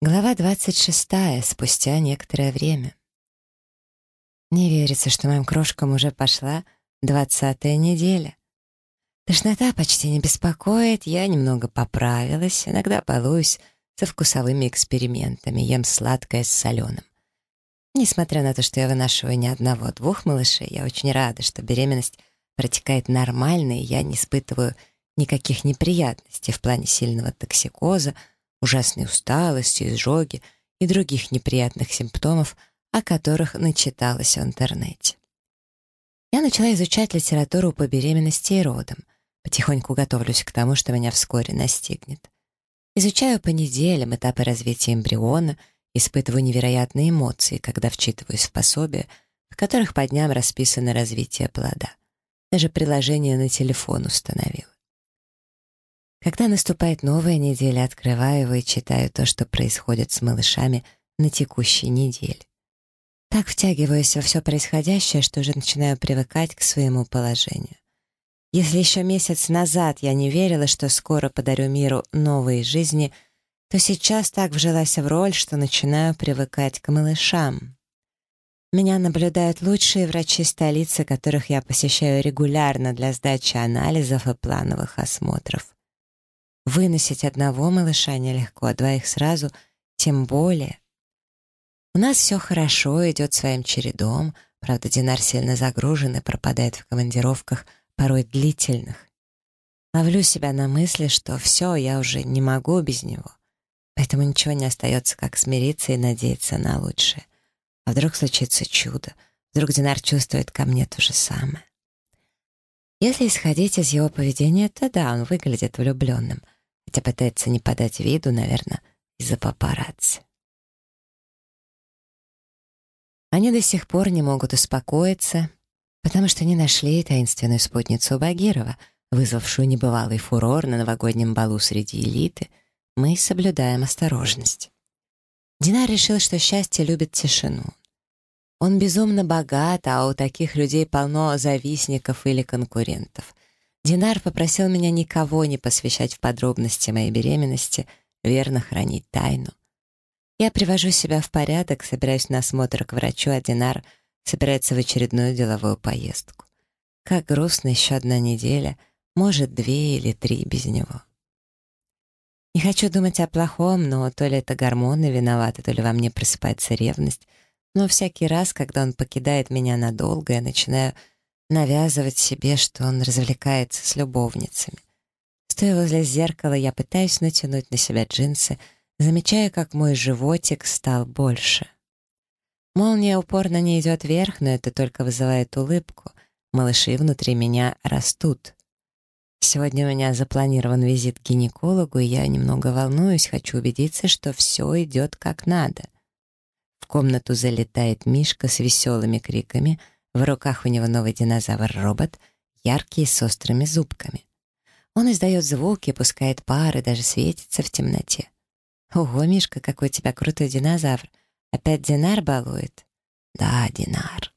Глава 26. Спустя некоторое время. Не верится, что моим крошкам уже пошла двадцатая неделя. Тошнота почти не беспокоит, я немного поправилась, иногда балуюсь со вкусовыми экспериментами, ем сладкое с соленым. Несмотря на то, что я вынашиваю не одного-двух малышей, я очень рада, что беременность протекает нормально, и я не испытываю никаких неприятностей в плане сильного токсикоза, ужасной усталости, изжоги и других неприятных симптомов, о которых начиталась в интернете. Я начала изучать литературу по беременности и родам. Потихоньку готовлюсь к тому, что меня вскоре настигнет. Изучаю по неделям этапы развития эмбриона, испытываю невероятные эмоции, когда вчитываюсь в пособия, в которых по дням расписано развитие плода. Даже приложение на телефон установила. Когда наступает новая неделя, открываю его и читаю то, что происходит с малышами на текущей неделе. Так втягиваюсь во все происходящее, что уже начинаю привыкать к своему положению. Если еще месяц назад я не верила, что скоро подарю миру новые жизни, то сейчас так вжилась в роль, что начинаю привыкать к малышам. Меня наблюдают лучшие врачи столицы, которых я посещаю регулярно для сдачи анализов и плановых осмотров. Выносить одного малыша нелегко, а двоих сразу тем более. У нас все хорошо, идет своим чередом, правда, Динар сильно загружен и пропадает в командировках, порой длительных. Ловлю себя на мысли, что все, я уже не могу без него. Поэтому ничего не остается, как смириться и надеяться на лучшее. А вдруг случится чудо? Вдруг Динар чувствует ко мне то же самое? Если исходить из его поведения, то да, он выглядит влюбленным — хотя пытается не подать виду, наверное, из-за папарацци. Они до сих пор не могут успокоиться, потому что не нашли таинственную спутницу Багирова, вызвавшую небывалый фурор на новогоднем балу среди элиты. Мы соблюдаем осторожность. Динар решил, что счастье любит тишину. Он безумно богат, а у таких людей полно завистников или конкурентов. Динар попросил меня никого не посвящать в подробности моей беременности, верно хранить тайну. Я привожу себя в порядок, собираюсь на осмотр к врачу, а Динар собирается в очередную деловую поездку. Как грустно еще одна неделя, может, две или три без него. Не хочу думать о плохом, но то ли это гормоны виноваты, то ли во мне просыпается ревность, но всякий раз, когда он покидает меня надолго, я начинаю навязывать себе, что он развлекается с любовницами. Стоя возле зеркала, я пытаюсь натянуть на себя джинсы, замечая, как мой животик стал больше. Молния упорно не идет вверх, но это только вызывает улыбку. Малыши внутри меня растут. Сегодня у меня запланирован визит к гинекологу, и я немного волнуюсь, хочу убедиться, что все идет как надо. В комнату залетает Мишка с веселыми криками — в руках у него новый динозавр-робот, яркий, с острыми зубками. Он издает звуки, пускает пары, даже светится в темноте. «Ого, Мишка, какой у тебя крутой динозавр! Опять Динар балует?» «Да, Динар».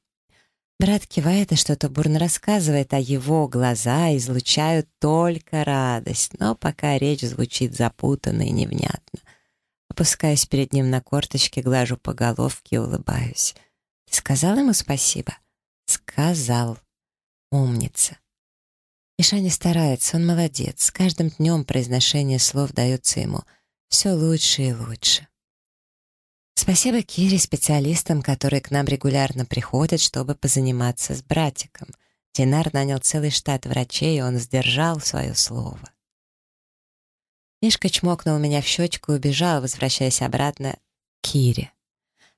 Брат кивает и что-то бурно рассказывает, а его глаза излучают только радость, но пока речь звучит запутанно и невнятно. Опускаюсь перед ним на корточки, глажу по головке и улыбаюсь. «Ты сказал ему спасибо?» Сказал. Умница. Мишаня старается, он молодец. С каждым днем произношение слов дается ему все лучше и лучше. Спасибо Кире, специалистам, которые к нам регулярно приходят, чтобы позаниматься с братиком. Динар нанял целый штат врачей, и он сдержал свое слово. Мишка чмокнул меня в щечку и убежал, возвращаясь обратно к Кире.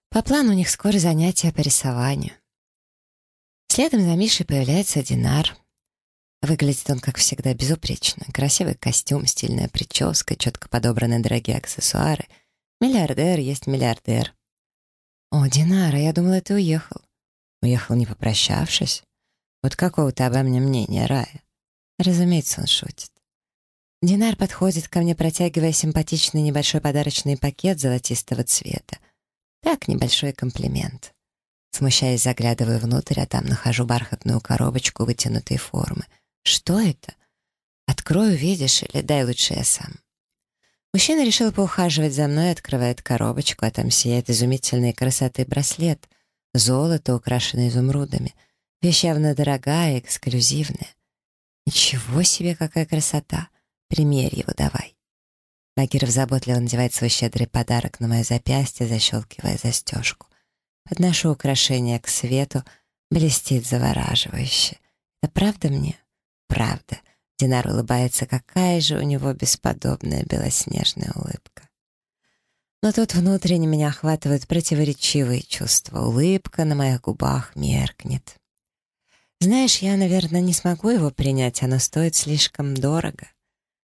По плану у них скоро занятия по рисованию. Следом за Мишей появляется Динар. Выглядит он, как всегда, безупречно. Красивый костюм, стильная прическа, четко подобраны дорогие аксессуары. Миллиардер есть миллиардер. «О, Динара, я думала, ты уехал». «Уехал, не попрощавшись?» «Вот какого ты обо мне мнения, Рая?» Разумеется, он шутит. Динар подходит ко мне, протягивая симпатичный небольшой подарочный пакет золотистого цвета. Так, небольшой комплимент. Смущаясь, заглядываю внутрь, а там нахожу бархатную коробочку вытянутой формы. Что это? Открою, видишь, или дай лучше я сам. Мужчина решил поухаживать за мной, открывает коробочку, а там сияет изумительной красоты браслет. Золото, украшенное изумрудами. Вещь явно дорогая, эксклюзивная. Ничего себе, какая красота! Примерь его давай. Багиров заботливо надевает свой щедрый подарок на мое запястье, защелкивая застежку. Подношу украшение к свету, блестит завораживающе. Это правда мне? Правда. Динар улыбается, какая же у него бесподобная белоснежная улыбка. Но тут внутренне меня охватывают противоречивые чувства. Улыбка на моих губах меркнет. Знаешь, я, наверное, не смогу его принять, оно стоит слишком дорого.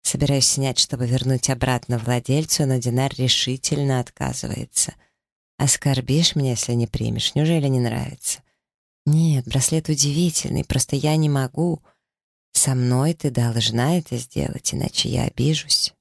Собираюсь снять, чтобы вернуть обратно владельцу, но Динар решительно отказывается. «Оскорбишь меня, если не примешь? Неужели не нравится?» «Нет, браслет удивительный, просто я не могу. Со мной ты должна это сделать, иначе я обижусь».